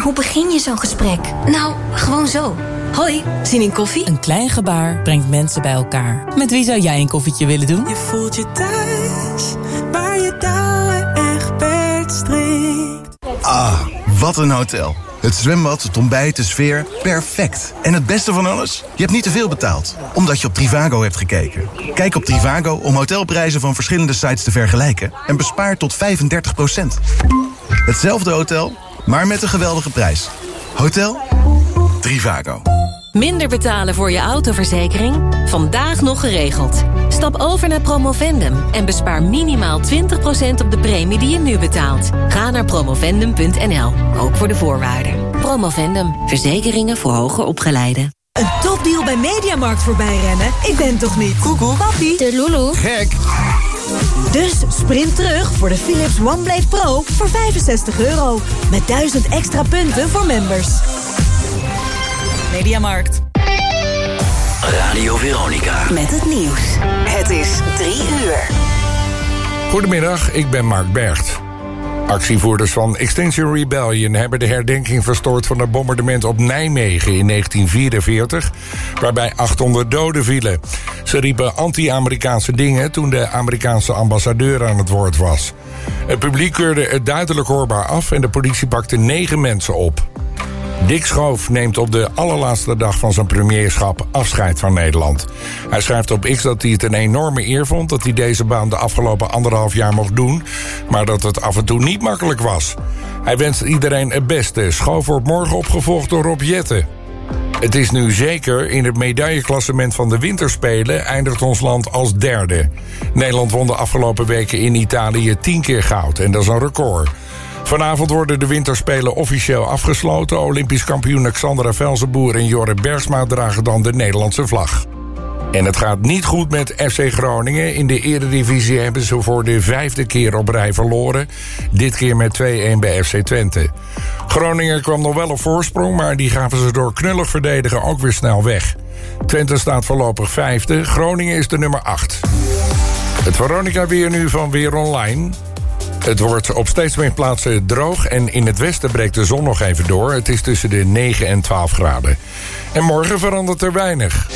Maar hoe begin je zo'n gesprek? Nou, gewoon zo. Hoi, zin in koffie? Een klein gebaar brengt mensen bij elkaar. Met wie zou jij een koffietje willen doen? Je voelt je thuis, waar je touwen echt strikt. Ah, wat een hotel. Het zwembad, het ontbijt, de sfeer, perfect. En het beste van alles? Je hebt niet te veel betaald, omdat je op Trivago hebt gekeken. Kijk op Trivago om hotelprijzen van verschillende sites te vergelijken... en bespaar tot 35% Hetzelfde hotel, maar met een geweldige prijs. Hotel Trivago. Minder betalen voor je autoverzekering? Vandaag nog geregeld. Stap over naar Promovendum en bespaar minimaal 20% op de premie die je nu betaalt. Ga naar promovendum.nl, ook voor de voorwaarden. Promovendum, verzekeringen voor hoger opgeleiden. Een topdeal bij Mediamarkt voorbij rennen? Ik ben toch niet? Koekoek. Papi. De Lulu. Gek. Dus sprint terug voor de Philips OneBlade Pro voor 65 euro. Met 1000 extra punten voor members. Mediamarkt. Radio Veronica. Met het nieuws. Het is drie uur. Goedemiddag, ik ben Mark Bergt. Actievoerders van Extinction Rebellion hebben de herdenking verstoord van het bombardement op Nijmegen in 1944, waarbij 800 doden vielen. Ze riepen anti-Amerikaanse dingen toen de Amerikaanse ambassadeur aan het woord was. Het publiek keurde het duidelijk hoorbaar af en de politie pakte negen mensen op. Dick Schoof neemt op de allerlaatste dag van zijn premierschap afscheid van Nederland. Hij schrijft op X dat hij het een enorme eer vond dat hij deze baan de afgelopen anderhalf jaar mocht doen, maar dat het af en toe niet makkelijk was. Hij wenst iedereen het beste. Schoof wordt morgen opgevolgd door Rob Jetten. Het is nu zeker, in het medailleklassement van de winterspelen eindigt ons land als derde. Nederland won de afgelopen weken in Italië tien keer goud en dat is een record. Vanavond worden de winterspelen officieel afgesloten. Olympisch kampioen Xandra Velzenboer en Jorre Bergsma dragen dan de Nederlandse vlag. En het gaat niet goed met FC Groningen. In de eredivisie hebben ze voor de vijfde keer op rij verloren. Dit keer met 2-1 bij FC Twente. Groningen kwam nog wel op voorsprong... maar die gaven ze door knullig verdedigen ook weer snel weg. Twente staat voorlopig vijfde. Groningen is de nummer 8. Het Veronica weer nu van Weer Online. Het wordt op steeds meer plaatsen droog en in het westen breekt de zon nog even door. Het is tussen de 9 en 12 graden. En morgen verandert er weinig.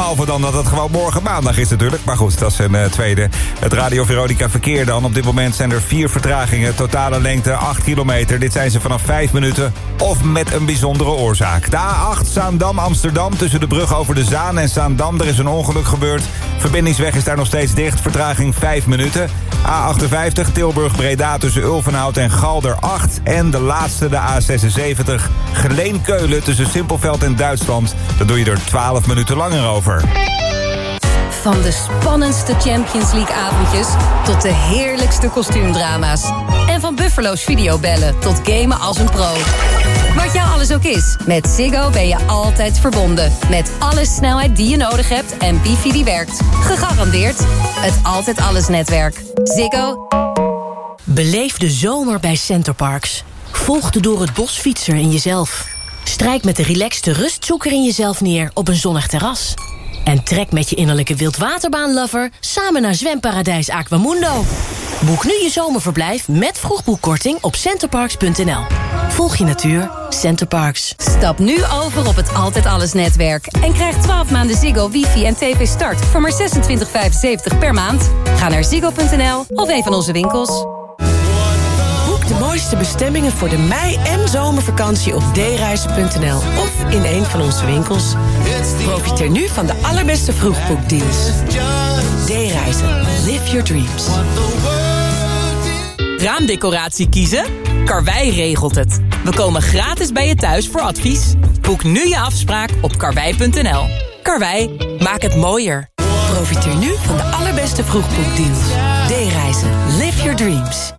Behalve dan dat het gewoon morgen maandag is natuurlijk. Maar goed, dat is een uh, tweede. Het Radio Veronica verkeer dan. Op dit moment zijn er vier vertragingen. Totale lengte 8 kilometer. Dit zijn ze vanaf 5 minuten. Of met een bijzondere oorzaak. De A8 Zaandam-Amsterdam tussen de brug over de Zaan en Zaandam. Er is een ongeluk gebeurd. Verbindingsweg is daar nog steeds dicht. Vertraging 5 minuten. A58 Tilburg-Breda tussen Ulvenhout en Galder 8. En de laatste, de A76 Geleen-Keulen tussen Simpelveld en Duitsland. Daar doe je er 12 minuten langer over. Van de spannendste Champions League avondjes tot de heerlijkste kostuumdrama's. En van Buffalo's videobellen tot gamen als een pro. Wat jou alles ook is, met Ziggo ben je altijd verbonden. Met alle snelheid die je nodig hebt en wifi die werkt. Gegarandeerd het Altijd Alles netwerk. Ziggo. Beleef de zomer bij Centerparks. Volg de door het bos fietser in jezelf. Strijk met de relaxte rustzoeker in jezelf neer op een zonnig terras. En trek met je innerlijke wildwaterbaanlover samen naar zwemparadijs Aquamundo. Boek nu je zomerverblijf met vroegboekkorting op centerparks.nl. Volg je natuur, Centerparks. Stap nu over op het Altijd Alles netwerk. En krijg 12 maanden Ziggo, wifi en tv start voor maar 26,75 per maand. Ga naar ziggo.nl of een van onze winkels mooiste bestemmingen voor de mei- en zomervakantie op dereizen.nl of in een van onze winkels. Profiteer nu van de allerbeste vroegboekdeals. D-reizen. Live your dreams. Raamdecoratie kiezen? Karwei regelt het. We komen gratis bij je thuis voor advies. Boek nu je afspraak op karwei.nl. Karwei, maak het mooier. Profiteer nu van de allerbeste vroegboekdeals. D-reizen. Live your dreams.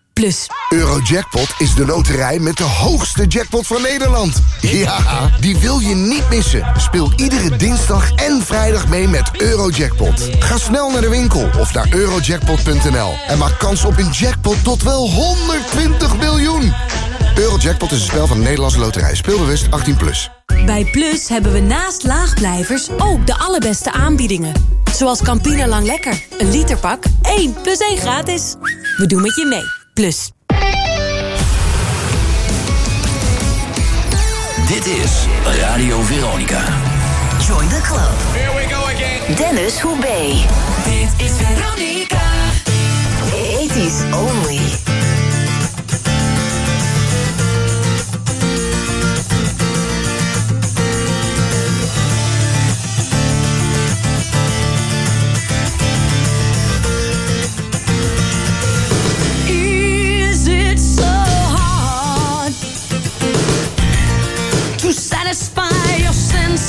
Plus. Eurojackpot is de loterij met de hoogste jackpot van Nederland. Ja, die wil je niet missen. Speel iedere dinsdag en vrijdag mee met Eurojackpot. Ga snel naar de winkel of naar eurojackpot.nl. En maak kans op een jackpot tot wel 120 miljoen. Eurojackpot is een spel van de Nederlandse loterij. Speelbewust 18+. Plus. Bij Plus hebben we naast laagblijvers ook de allerbeste aanbiedingen. Zoals Campina Lang Lekker. Een literpak, 1 plus 1 gratis. We doen met je mee. Plus. Dit is Radio Veronica. Join the club. Here we go again. Dennis Hoebe. Dit is Veronica. 80s only.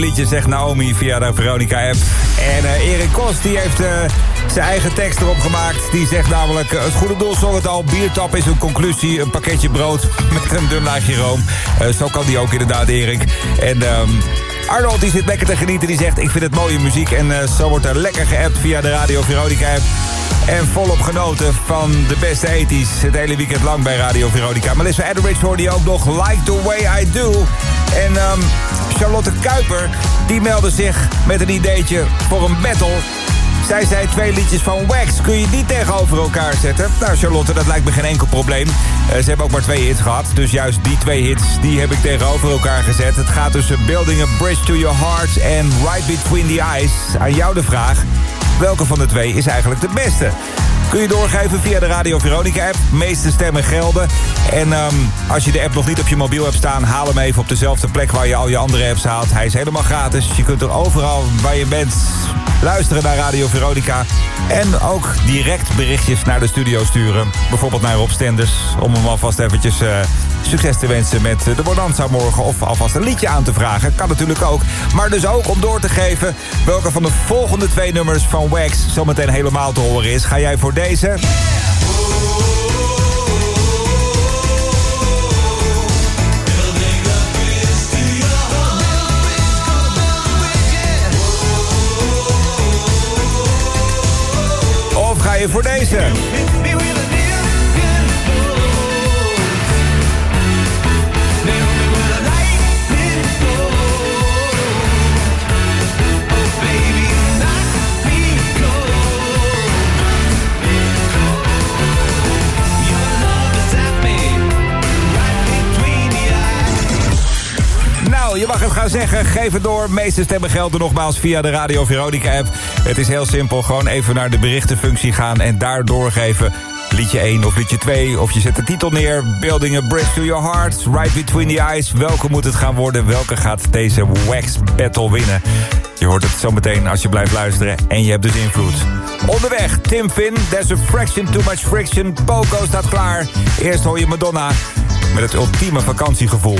liedje, zegt Naomi via de Veronica-app. En eh, Erik Kos die heeft eh, zijn eigen tekst erop gemaakt. Die zegt namelijk, eh, het goede doel zong het al. Biertap is een conclusie, een pakketje brood met een dun laagje room. Zo kan die ook inderdaad, Erik. En... ehm Arnold die zit lekker te genieten. Die zegt, ik vind het mooie muziek. En zo wordt er lekker geappt via de Radio Veronica-app. En volop genoten van de beste ethisch. Het hele weekend lang bij Radio Veronica. Melissa Etheridge hoorde je ook nog Like the Way I Do. En ehm, Charlotte Kuiper, die meldde zich met een ideetje voor een battle. Zij zei twee liedjes van Wax. Kun je die tegenover elkaar zetten? Nou, Charlotte, dat lijkt me geen enkel probleem. Eh, ze hebben ook maar twee hits gehad. Dus juist die twee hits, die heb ik tegenover elkaar gezet. Het gaat tussen Building a Bridge to Your Heart en Right Between the Eyes. Aan jou de vraag, welke van de twee is eigenlijk de beste? Kun je doorgeven via de Radio Veronica app. Meeste stemmen gelden. En ehm, als je de app nog niet op je mobiel hebt staan... haal hem even op dezelfde plek waar je al je andere apps haalt. Hij is helemaal gratis. Je kunt er overal waar je bent luisteren naar Radio Veronica. En ook direct berichtjes naar de studio sturen. Bijvoorbeeld naar Rob. Om hem alvast eventjes eh, succes te wensen met de Bonanza morgen. Of alvast een liedje aan te vragen. Kan natuurlijk ook. Maar dus ook om door te geven welke van de volgende twee nummers van Wax zometeen helemaal te horen is. Ga jij voor deze? Zeggen, geef het door. Meeste stemmen gelden nogmaals via de Radio Veronica app. Het is heel simpel, gewoon even naar de berichtenfunctie gaan... en daar doorgeven liedje 1 of liedje 2. Of je zet de titel neer, Building a Bridge to Your Heart... Right Between the Eyes. Welke moet het gaan worden? Welke gaat deze Wax Battle winnen? Je hoort het zometeen als je blijft luisteren en je hebt dus invloed. Onderweg, Tim Finn, There's a Fraction Too Much Friction. Poco staat klaar. Eerst hoor je Madonna met het ultieme vakantiegevoel.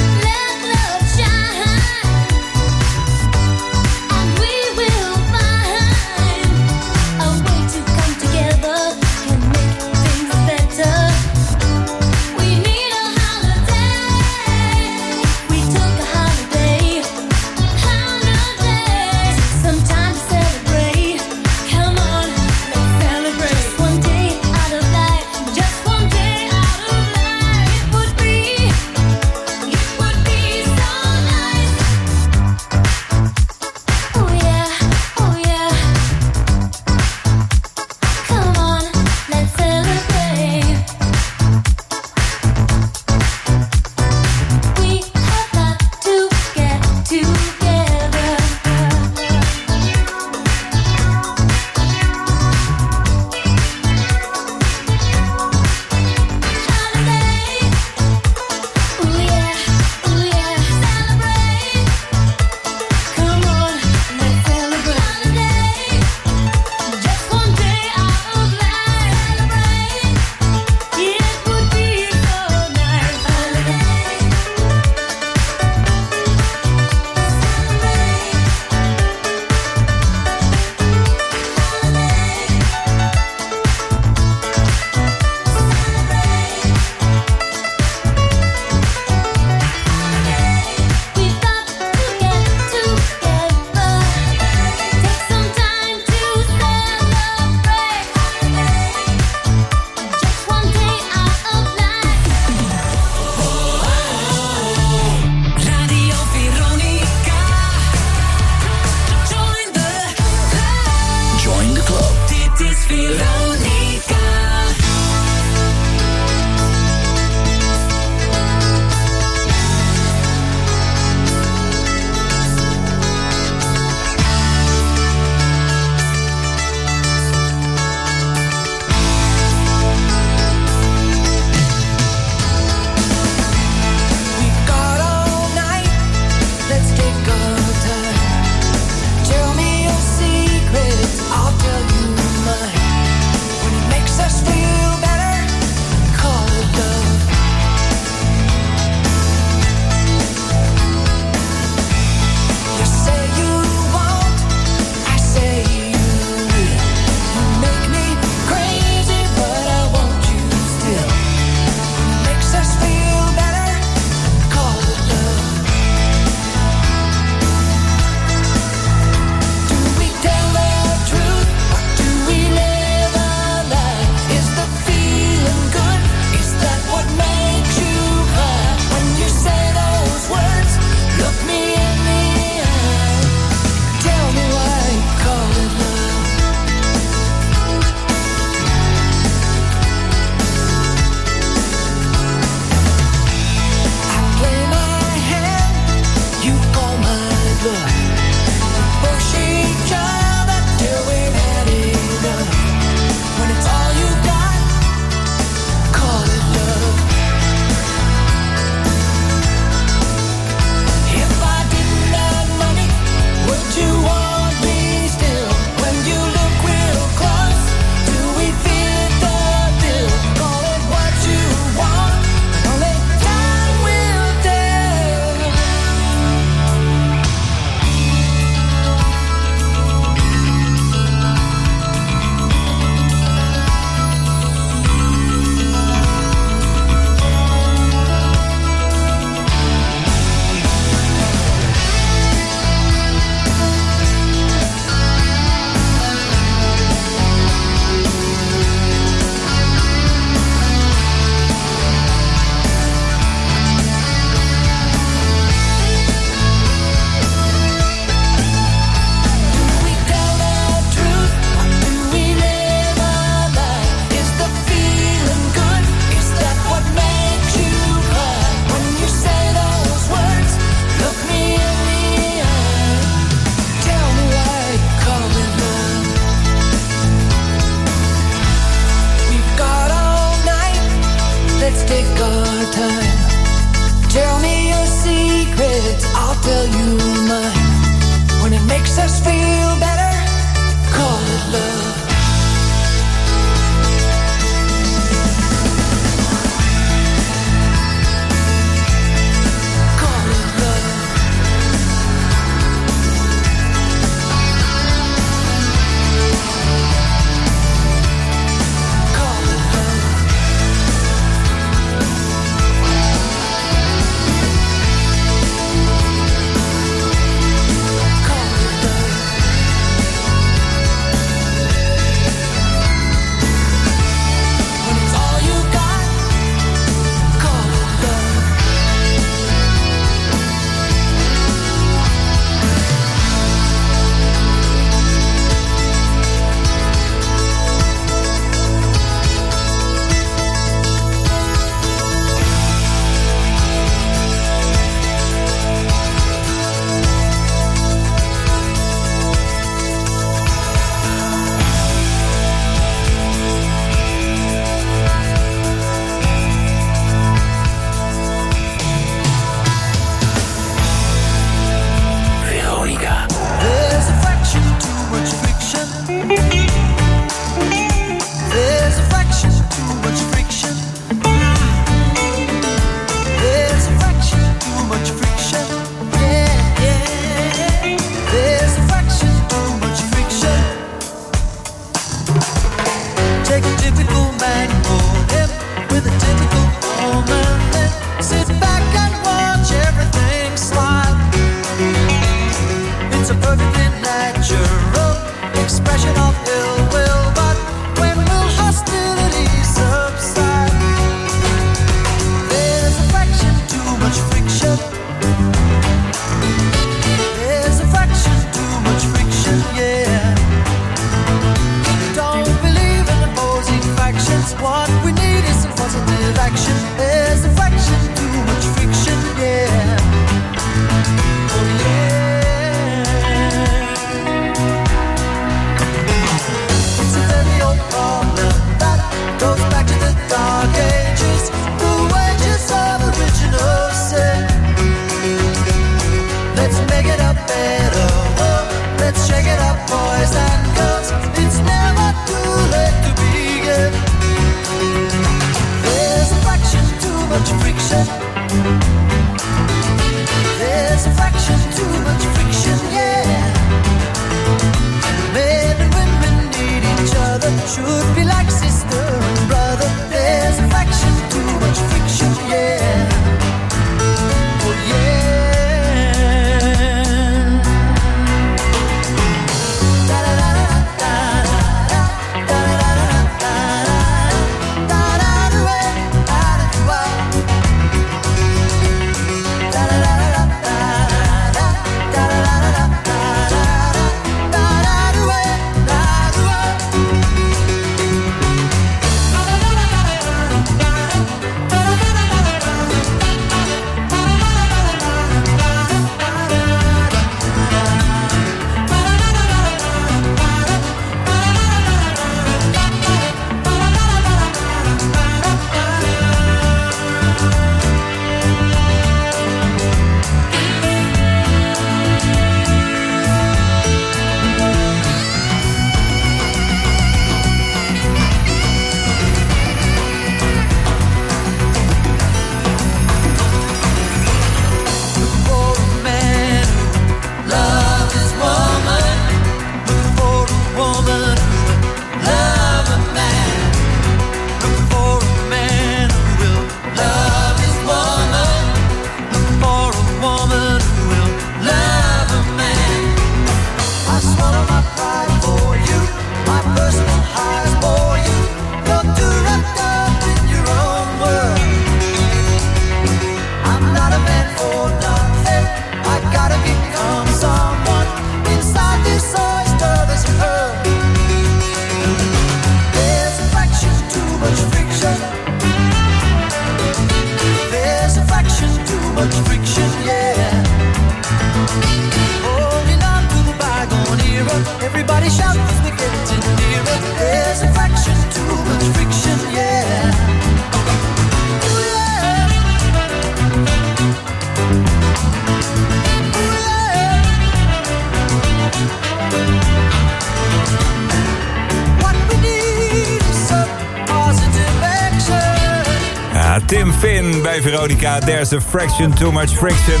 There's a fraction too much friction.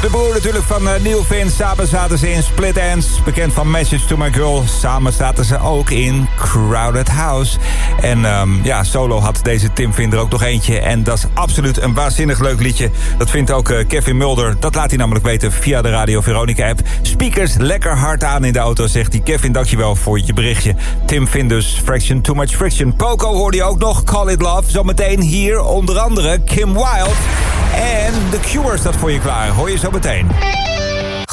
De broer natuurlijk van uh, Neil Finn. Samen zaten ze in Split Ends. Bekend van Message to My Girl. Samen zaten ze ook in Crowded House. En ehm, ja, solo had deze Tim Finn er ook nog eentje. En dat is absoluut een waanzinnig leuk liedje. Dat vindt ook eh, Kevin Mulder. Dat laat hij namelijk weten via de Radio Veronica app. Speakers lekker hard aan in de auto, zegt hij. Kevin, dankjewel voor je berichtje. Tim dus, Fraction Too Much Friction. Poco hoorde je ook nog, Call It Love. Zometeen hier onder andere Kim Wilde. En The Cure staat voor je klaar. Hoor je zo meteen.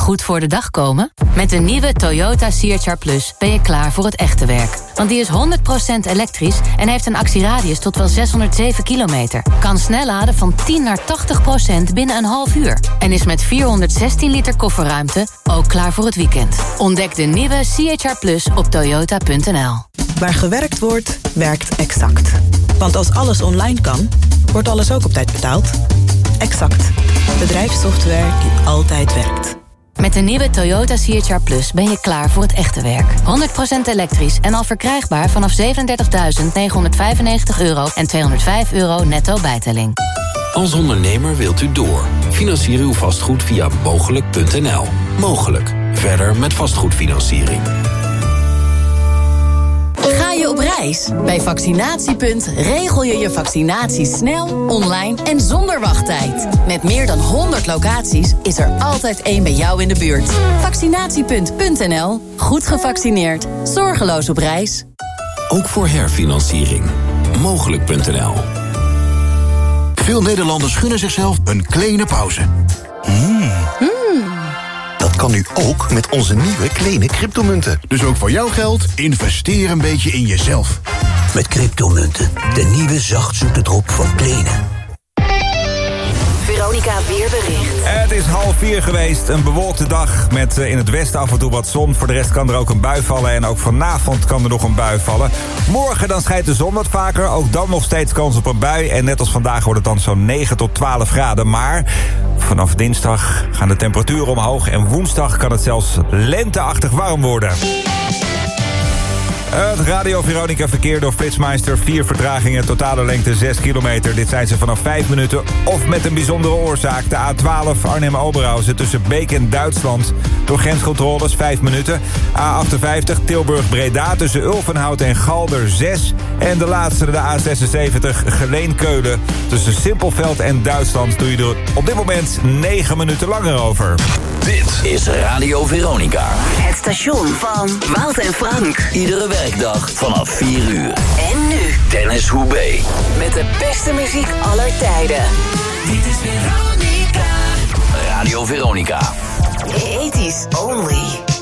Goed voor de dag komen? Met de nieuwe Toyota CHR Plus ben je klaar voor het echte werk. Want die is 100% elektrisch en heeft een actieradius tot wel 607 kilometer. Kan snel laden van 10 naar 80% binnen een half uur. En is met 416 liter kofferruimte ook klaar voor het weekend. Ontdek de nieuwe CHR Plus op toyota.nl. Waar gewerkt wordt, werkt Exact. Want als alles online kan, wordt alles ook op tijd betaald. Exact. Bedrijfssoftware die altijd werkt. Met de nieuwe Toyota CHR Plus ben je klaar voor het echte werk. 100% elektrisch en al verkrijgbaar vanaf 37.995 euro en 205 euro netto bijtelling. Als ondernemer wilt u door. Financier uw vastgoed via mogelijk.nl. Mogelijk. Verder met vastgoedfinanciering. Bij Vaccinatiepunt regel je je vaccinatie snel, online en zonder wachttijd. Met meer dan 100 locaties is er altijd één bij jou in de buurt. Vaccinatiepunt.nl. Goed gevaccineerd. Zorgeloos op reis. Ook voor herfinanciering. Mogelijk.nl. Veel Nederlanders gunnen zichzelf een kleine pauze. Hmm. Dat kan nu ook met onze nieuwe kleine cryptomunten. Dus ook voor jouw geld, investeer een beetje in jezelf. Met cryptomunten, de nieuwe zachtzoete drop van Plenen. Weerbericht. Het is half vier geweest, een bewolkte dag met eh, in het westen af en toe wat zon. Voor de rest kan er ook een bui vallen en ook vanavond kan er nog een bui vallen. Morgen dan schijnt de zon wat vaker, ook dan nog steeds kans op een bui. En net als vandaag wordt het dan zo'n 9 tot 12 graden. Maar vanaf dinsdag gaan de temperaturen omhoog en woensdag kan het zelfs lenteachtig warm worden. Het Radio Veronica verkeer door Flitsmeister. Vier vertragingen, totale lengte 6 kilometer. Dit zijn ze vanaf 5 minuten of met een bijzondere oorzaak. De A12 Arnhem-Oberhausen tussen Beek en Duitsland. Door grenscontroles 5 minuten. A58 Tilburg-Breda tussen Ulvenhout en Galder 6. En de laatste, de A76 Geleen-Keulen. Tussen Simpelveld en Duitsland doe je er op dit moment 9 minuten langer over. Dit is Radio Veronica. Het station van Wout en Frank. Iedere werkdag vanaf 4 uur. En nu Dennis Hoebe. met de beste muziek aller tijden. Dit is Veronica. Radio Veronica. 80s only.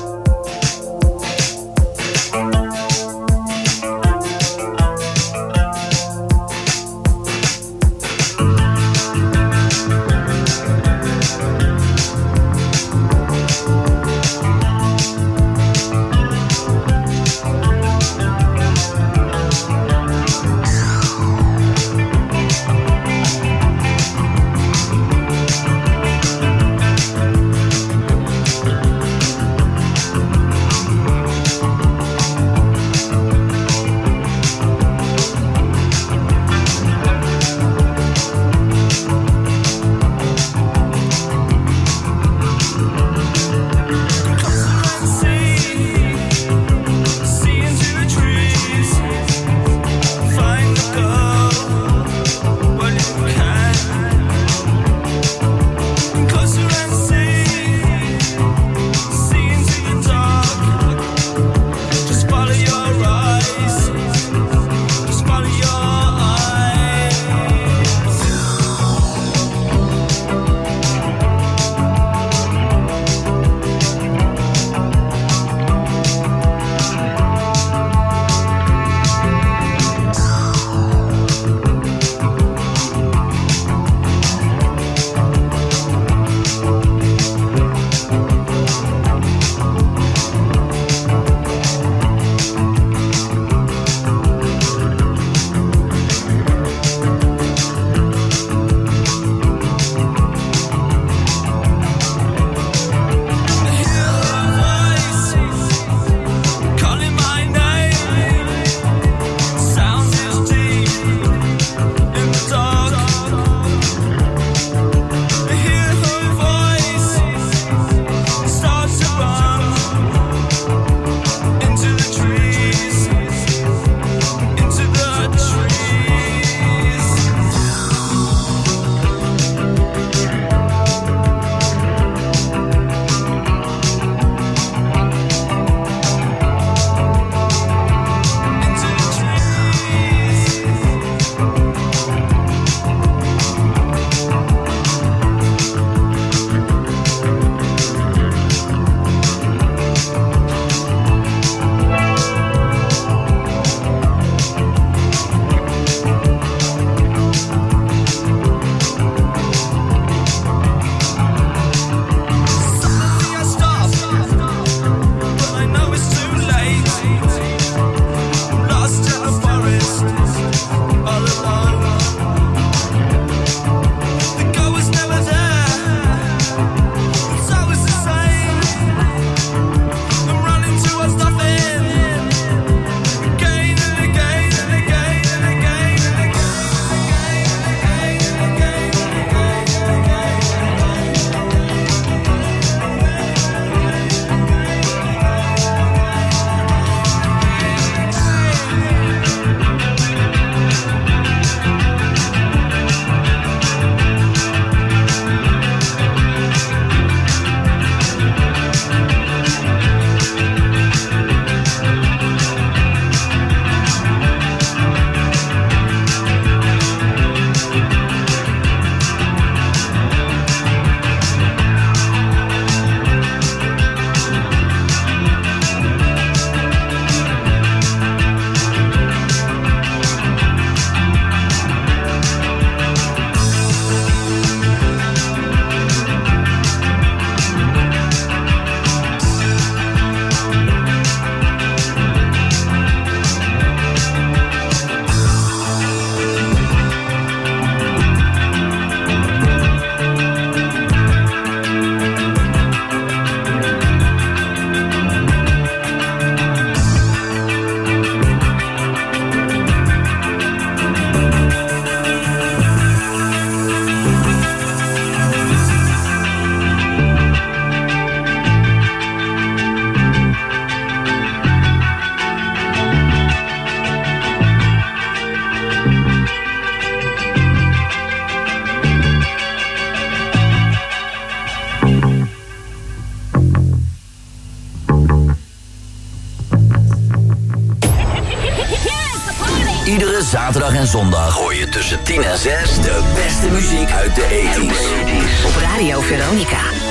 Zaterdag en zondag hoor je tussen 10 en 6 de beste muziek uit de 80s. Op Radio Veronica.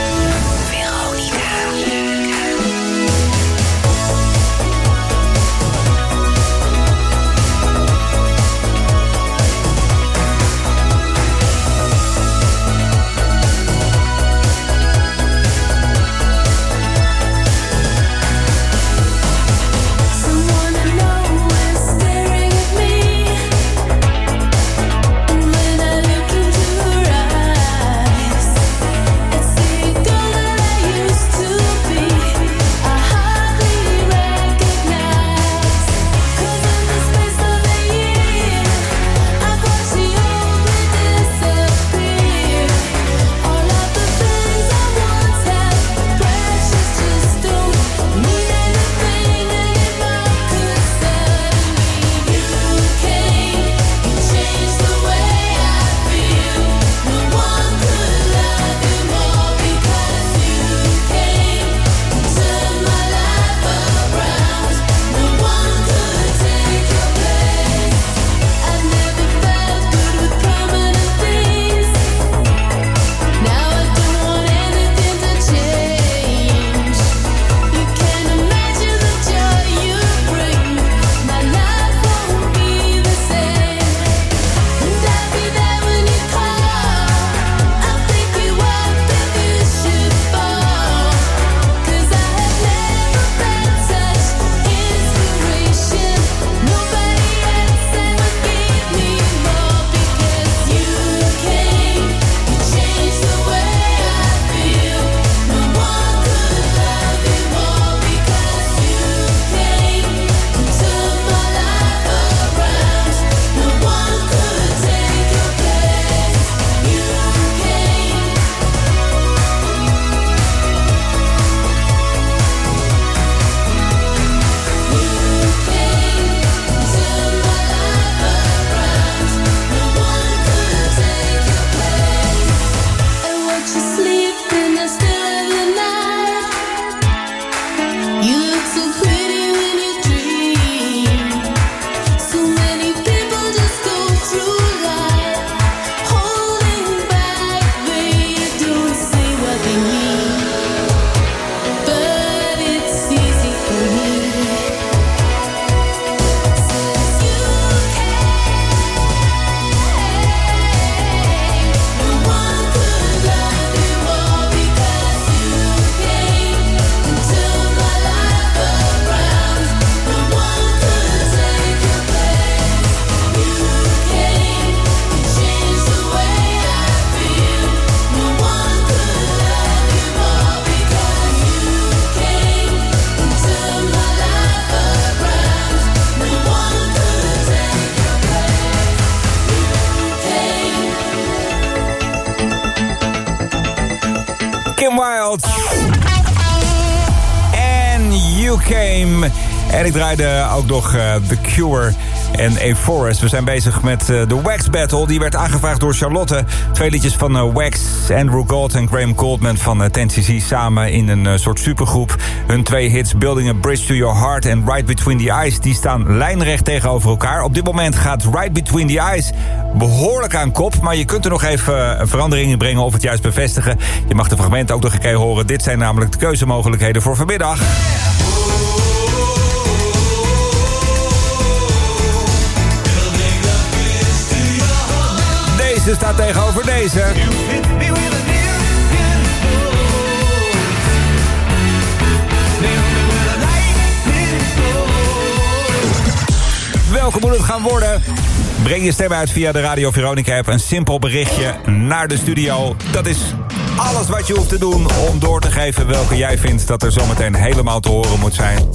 Ook nog eh, The Cure en A Forest. We zijn bezig met eh, de Wax Battle. Die werd aangevraagd door Charlotte. Twee liedjes van eh, Wax, Andrew Gold en Graham Goldman van uh, 10cc... samen in een soort supergroep. Hun twee hits Building a Bridge to Your Heart en Right Between the Eyes... die staan lijnrecht tegenover elkaar. Op dit moment gaat Right Between the Eyes behoorlijk aan kop... maar je kunt er nog even veranderingen brengen of het juist bevestigen. Je mag de fragmenten ook nog een keer horen. Dit zijn namelijk de keuzemogelijkheden voor vanmiddag. Deze staat tegenover deze. Welke moet het gaan worden? Breng je stem uit via de Radio Veronica app. Een simpel berichtje naar de studio. Dat is alles wat je hoeft te doen om door te geven welke jij vindt dat er zometeen helemaal te horen moet zijn.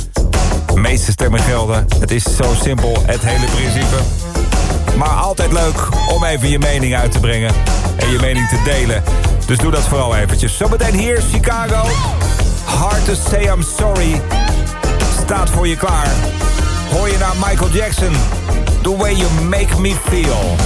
De meeste stemmen gelden. Het is zo simpel, het hele principe. Maar altijd leuk om even je mening uit te brengen. En je mening te delen. Dus doe dat vooral eventjes. Zometeen hier, Chicago. Hard to say I'm sorry. Staat voor je klaar. Hoor je naar Michael Jackson. The way you make me feel.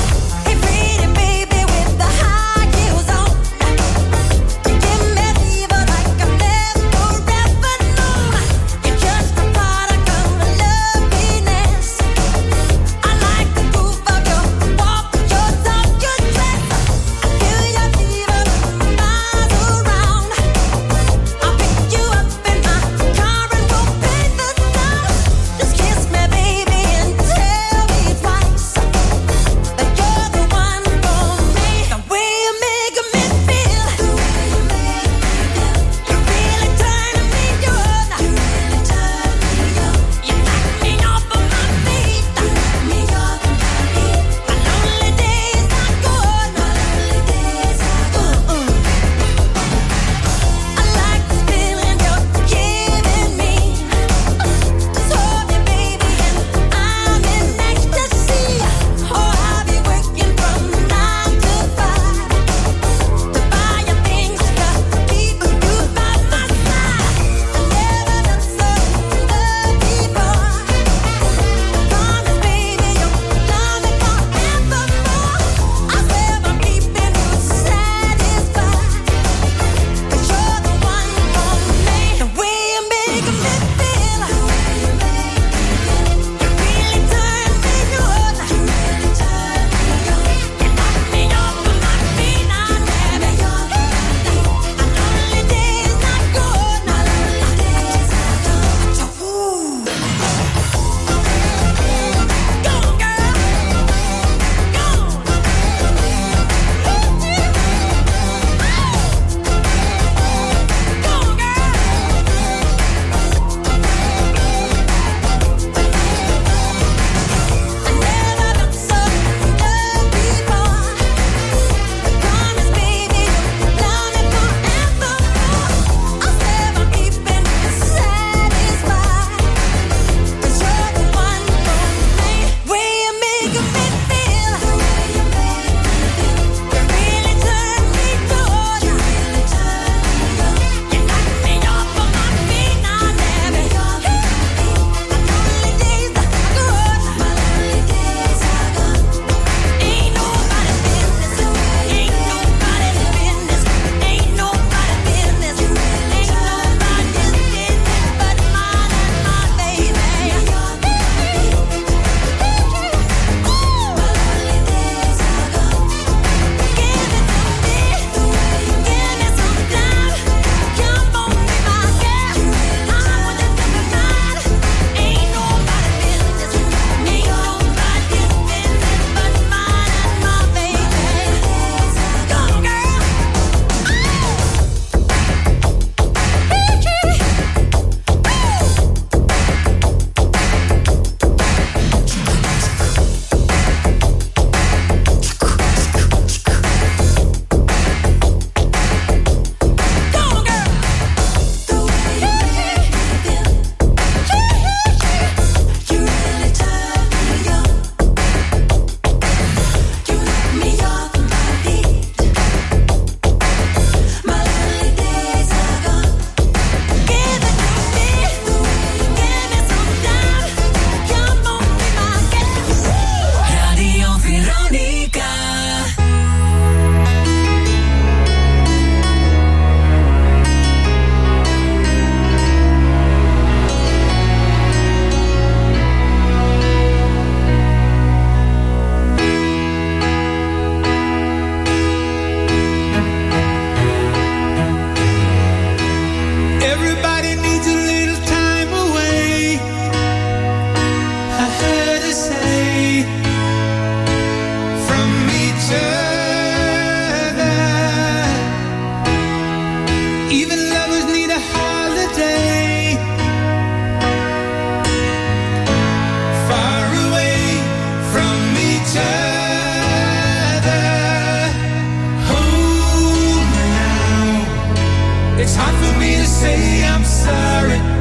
Say I'm sorry.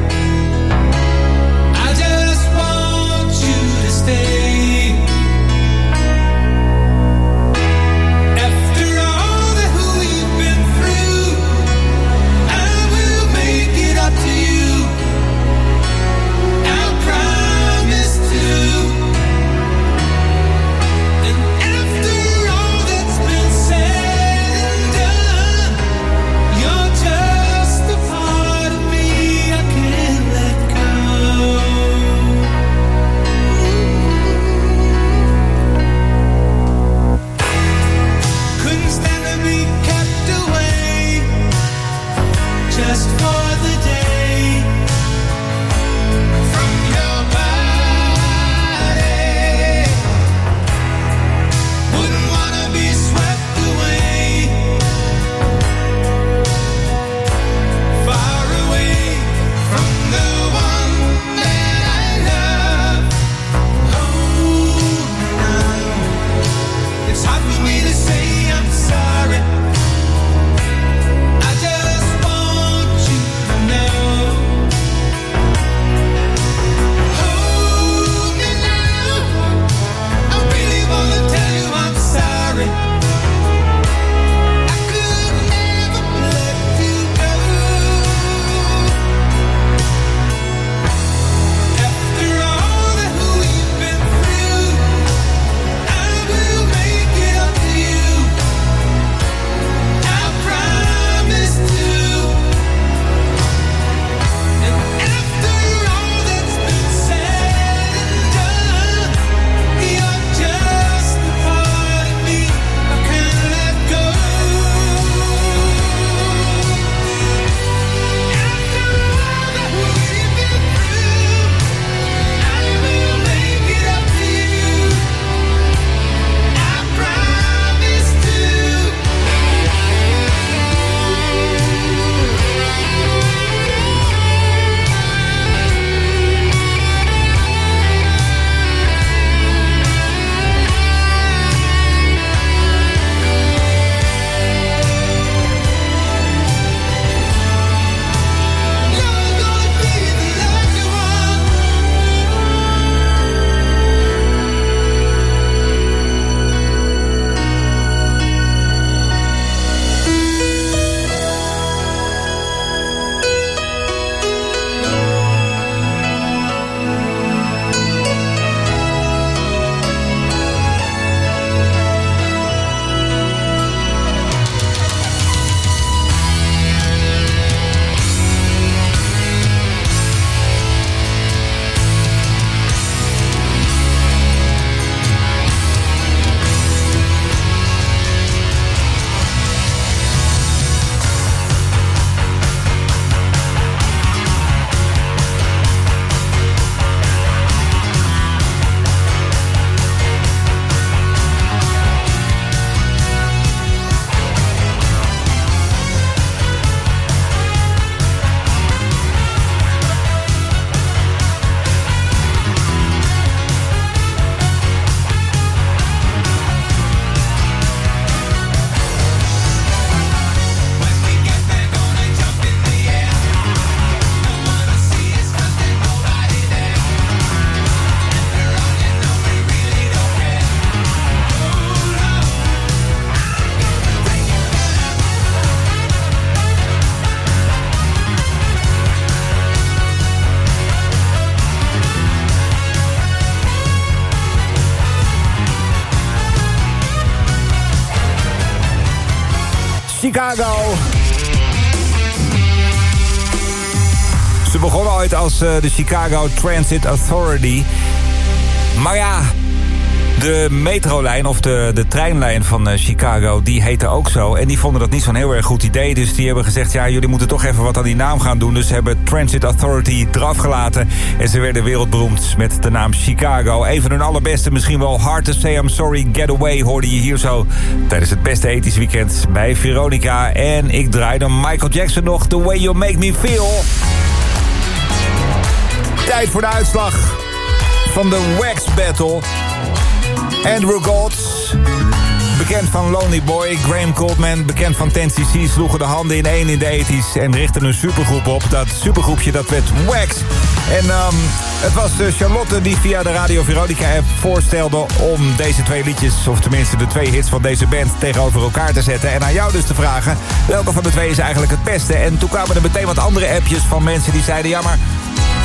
Als eh, de Chicago Transit Authority. Maar ja, de metrolijn of de, de treinlijn van eh, Chicago, die heette ook zo. En die vonden dat niet zo'n heel erg goed idee. Dus die hebben gezegd, ja, jullie moeten toch even wat aan die naam gaan doen. Dus ze hebben Transit Authority eraf gelaten. En ze werden wereldberoemd met de naam Chicago. Een van hun allerbeste, misschien wel Hard to Say I'm Sorry Getaway... hoorde je hier zo tijdens het beste ethisch weekend bij Veronica. En ik draaide Michael Jackson nog The Way You Make Me Feel... Tijd voor de uitslag van de Wax Battle. Andrew Golds, bekend van Lonely Boy. Graham Coldman, bekend van 10cc, sloegen de handen in één in de ethisch... en richtten een supergroep op. Dat supergroepje dat werd Wax. En um, het was uh, Charlotte die via de Radio Veronica-app voorstelde... om deze twee liedjes, of tenminste de twee hits van deze band... tegenover elkaar te zetten. En aan jou dus te vragen, welke van de twee is eigenlijk het beste? En toen kwamen er meteen wat andere appjes van mensen die zeiden... ja, maar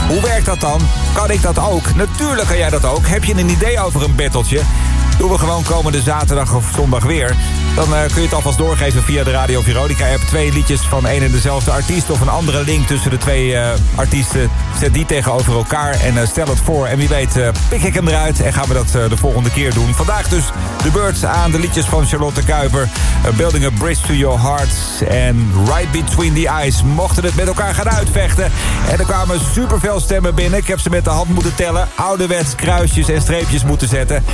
hoe werkt dat dan? Kan ik dat ook? Natuurlijk kan jij dat ook. Heb je een idee over een battletje? Doen we gewoon komende zaterdag of zondag weer. Dan uh, kun je het alvast doorgeven via de Radio Veronica-app. Twee liedjes van een en dezelfde artiest... of een andere link tussen de twee uh, artiesten. Zet die tegenover elkaar en uh, stel het voor. En wie weet pik ik hem eruit en gaan we dat de volgende keer doen. Vandaag dus de beurt aan de liedjes van Charlotte Kuiper. Building a Bridge to Your Heart en Right Between the Eyes. Mochten het met elkaar gaan uitvechten. En er kwamen superveel stemmen binnen. Ik heb ze met de hand moeten tellen. Ouderwets kruisjes en streepjes moeten zetten.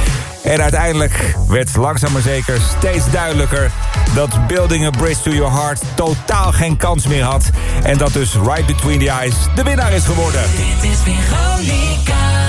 En uiteindelijk werd langzaam maar zeker steeds duidelijker... dat Building a Bridge to Your Heart totaal geen kans meer had. En dat dus Right Between the Eyes de winnaar is geworden. Dit is Veronica.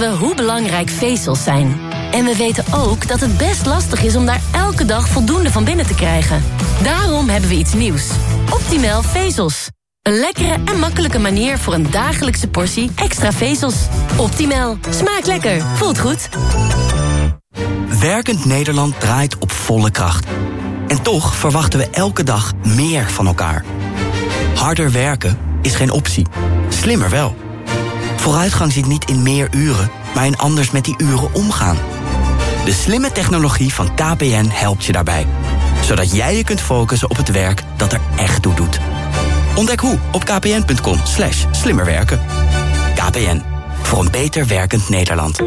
We hoe belangrijk vezels zijn. En we weten ook dat het best lastig is om daar elke dag voldoende van binnen te krijgen. Daarom hebben we iets nieuws. Optimal vezels. Een lekkere en makkelijke manier voor een dagelijkse portie extra vezels. Optimal. Smaakt lekker. Voelt goed. Werkend Nederland draait op volle kracht. En toch verwachten we elke dag meer van elkaar. Harder werken is geen optie. Slimmer wel. Vooruitgang zit niet in meer uren, maar in anders met die uren omgaan. De slimme technologie van KPN helpt je daarbij. Zodat jij je kunt focussen op het werk dat er echt toe doet. Ontdek hoe op kpn.com slash slimmerwerken. KPN, voor een beter werkend Nederland.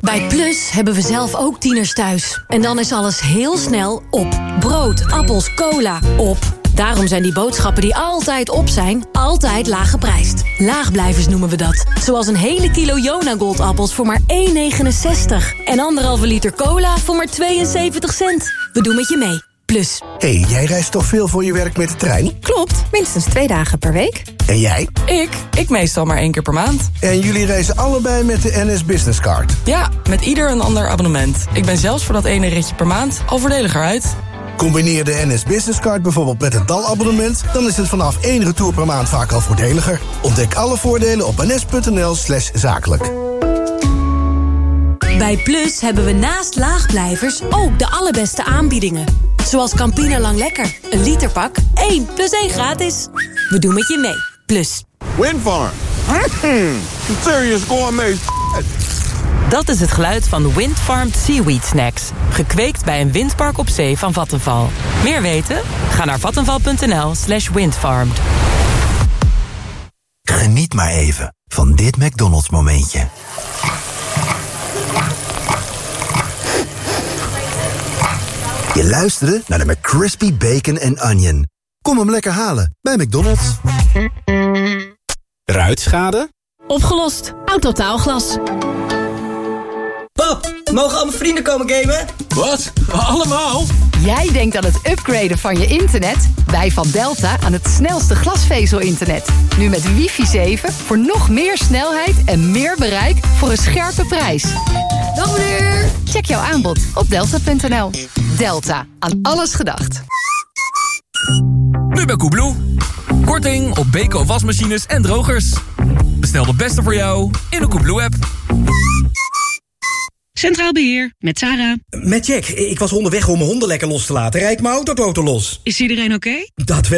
Bij Plus hebben we zelf ook tieners thuis. En dan is alles heel snel op. Brood, appels, cola, op. Daarom zijn die boodschappen die altijd op zijn, altijd laag geprijsd. Laagblijvers noemen we dat. Zoals een hele kilo Jona Goldappels voor maar 1,69. En anderhalve liter cola voor maar 72 cent. We doen met je mee. Plus. hey, jij reist toch veel voor je werk met de trein? Klopt, minstens twee dagen per week. En jij? Ik? Ik meestal maar één keer per maand. En jullie reizen allebei met de NS Business Card? Ja, met ieder een ander abonnement. Ik ben zelfs voor dat ene ritje per maand al voordeliger uit. Combineer de NS Business Card bijvoorbeeld met een DAL-abonnement... dan is het vanaf één retour per maand vaak al voordeliger. Ontdek alle voordelen op ns.nl slash zakelijk. Bij Plus hebben we naast laagblijvers ook de allerbeste aanbiedingen. Zoals Campina Lang Lekker. Een literpak, 1 plus 1 gratis. We doen met je mee. Plus. Windfarm. Mm, serious gourmet Dat is het geluid van Windfarmed Seaweed Snacks. Gekweekt bij een windpark op zee van Vattenval. Meer weten? Ga naar vattenval.nl slash windfarmed. Geniet maar even van dit McDonald's momentje. Je luisterde naar de McCrispy Bacon and Onion. Kom hem lekker halen bij McDonald's. Ruitschade? Opgelost. Autotaalglas. Pap, mogen al mijn vrienden komen gamen? Wat? Allemaal? Jij denkt aan het upgraden van je internet? Wij van Delta aan het snelste glasvezel-internet. Nu met wifi 7 voor nog meer snelheid en meer bereik voor een scherpe prijs. Dag meneer! Check jouw aanbod op delta.nl. Delta, aan alles gedacht. Nu bij Koebloe. Korting op Beko wasmachines en drogers. Bestel de beste voor jou in de Koebloe-app. Centraal Beheer, met Sarah. Met Jack. Ik was onderweg om mijn honden lekker los te laten. Rijd mijn autoboten los. Is iedereen oké? Dat wel.